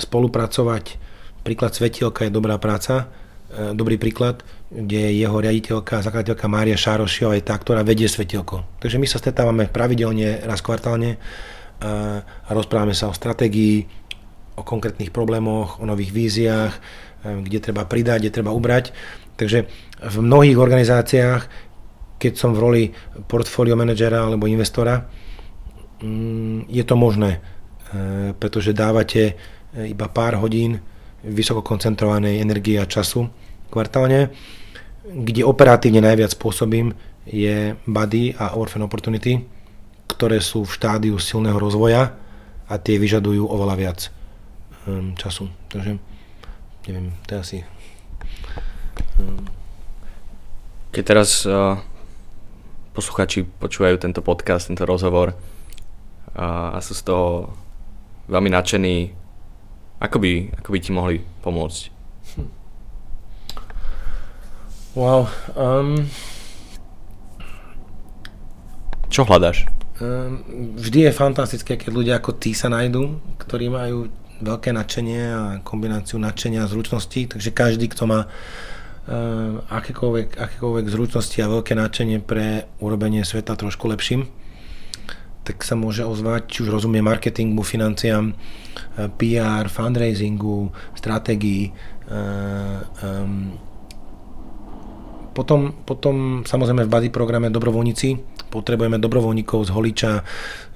spolupracovať. Príklad Svetielka je dobrá práca, e, dobrý príklad, kde jeho riaditeľka, zakladateľka Mária Šárošiová je tá, ktorá vedie svetielko. Takže my sa stretávame pravidelne, raz kvartálne a rozprávame sa o stratégii, o konkrétnych problémoch, o nových víziách, kde treba pridať, kde treba ubrať. Takže v mnohých organizáciách, keď som v roli portfólio manažera alebo investora, mm, je to možné, e, pretože dávate iba pár hodín vysoko koncentrovanej energie a času kvartálne kde operatívne najviac pôsobím, je Buddy a Orphan Opportunity, ktoré sú v štádiu silného rozvoja a tie vyžadujú oveľa viac um, času. Takže neviem, to je asi... Um. Keď teraz uh, posluchači počúvajú tento podcast, tento rozhovor a sú z toho veľmi nadšení, ako by, ako by ti mohli pomôcť? Hm. Wow. Um, Čo hľadáš? Ehm, vždy je fantastické, keď ľudia ako ty sa nájdú, ktorí majú veľké nadšenie a kombináciu nadšenia a zručností, takže každý, kto má akékoľvek, akékoľvek zručnosti a veľké nadšenie pre urobenie sveta trošku lepším, tak sa môže ozvať, či už rozumie marketingu, financiám, e, PR, fundraisingu, stratégii. E, potom, potom samozrejme v body programe dobrovoľníci, potrebujeme dobrovoľníkov z Holiča,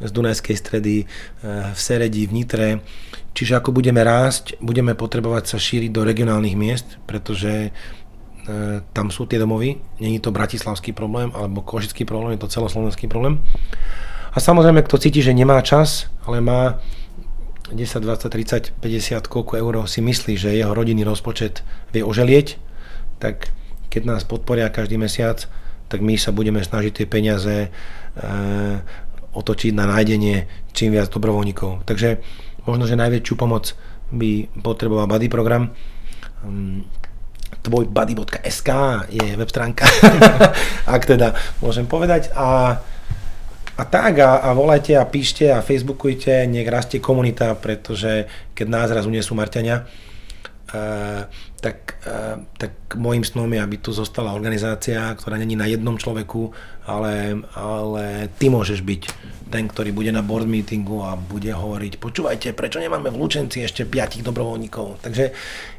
z Dunajskej stredy, v Seredi, v Nitre. Čiže ako budeme rásť, budeme potrebovať sa šíriť do regionálnych miest, pretože tam sú tie domovy. Není to bratislavský problém alebo košický problém, je to celoslovenský problém. A samozrejme, kto cíti, že nemá čas, ale má 10, 20, 30, 50, koľko eur si myslí, že jeho rodinný rozpočet vie oželieť, tak keď nás podporia každý mesiac, tak my sa budeme snažiť tie peniaze e, otočiť na nájdenie čím viac dobrovoľníkov. Takže možno, že najväčšiu pomoc by potreboval Buddy program. Tvojbuddy.sk je web stránka, [laughs] ak teda môžem povedať. A a tak a, a volajte a píšte a facebookujte, nech rastie komunita, pretože keď nás raz unesú Marťania, Uh, tak, uh, tak môjim snom je, aby tu zostala organizácia, ktorá není na jednom človeku, ale, ale ty môžeš byť ten, ktorý bude na board meetingu a bude hovoriť, počúvajte, prečo nemáme v Lučenci ešte piatich dobrovoľníkov. Takže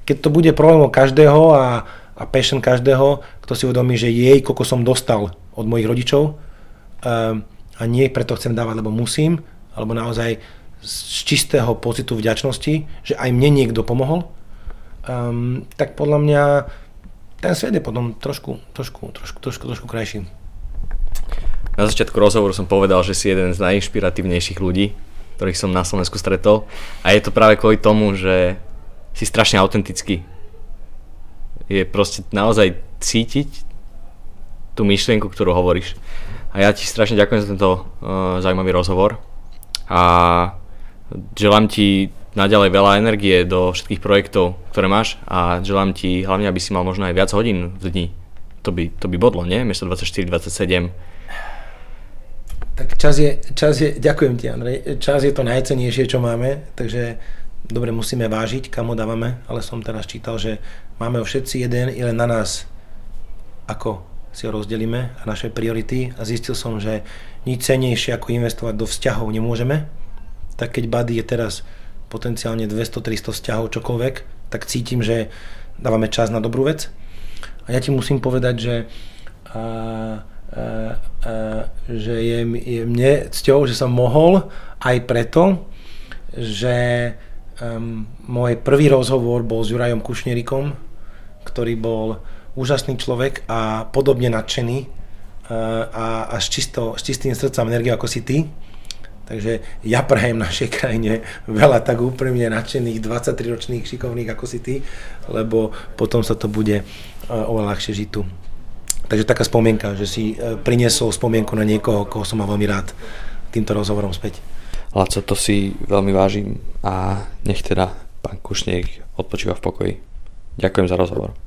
keď to bude problémom každého a, a passion každého, kto si uvedomí, že jej, koľko som dostal od mojich rodičov, uh, a nie preto chcem dávať, lebo musím, alebo naozaj z čistého pocitu vďačnosti, že aj mne niekto pomohol, um, tak podľa mňa ten svet je potom trošku, trošku, trošku, trošku, trošku krajší. Na začiatku rozhovoru som povedal, že si jeden z najinšpiratívnejších ľudí, ktorých som na Slovensku stretol. A je to práve kvôli tomu, že si strašne autentický. Je proste naozaj cítiť tú myšlienku, ktorú hovoríš. A ja ti strašne ďakujem za tento uh, zaujímavý rozhovor a želám ti naďalej veľa energie do všetkých projektov, ktoré máš a želám ti hlavne, aby si mal možno aj viac hodín v dni. To by, to by bodlo, nie? Miesto 24-27. Tak čas je, čas je, ďakujem ti Andrej, čas je to najcenejšie, čo máme, takže dobre musíme vážiť, kam ho dávame, ale som teraz čítal, že máme ho všetci jeden, i len na nás, ako si ho rozdelíme a naše priority a zistil som, že nič cenejšie ako investovať do vzťahov nemôžeme, tak keď Buddy je teraz potenciálne 200-300 vzťahov, čokoľvek, tak cítim, že dávame čas na dobrú vec. A ja ti musím povedať, že, a, a, a, že je, je mne cťou, že som mohol aj preto, že um, môj prvý rozhovor bol s Jurajom Kušnerikom, ktorý bol úžasný človek a podobne nadšený eh, a, a s, čisto, s čistým srdcom energiou ako si ty. Takže ja prajem našej krajine veľa tak úprimne nadšených 23-ročných šikovných ako si ty, lebo potom sa to bude eh, oveľa ľahšie žiť tu. Takže taká spomienka, že si eh, priniesol spomienku na niekoho, koho som mal veľmi rád týmto rozhovorom späť. Laco, to si veľmi vážim a nech teda pán Kušník odpočíva v pokoji. Ďakujem za rozhovor.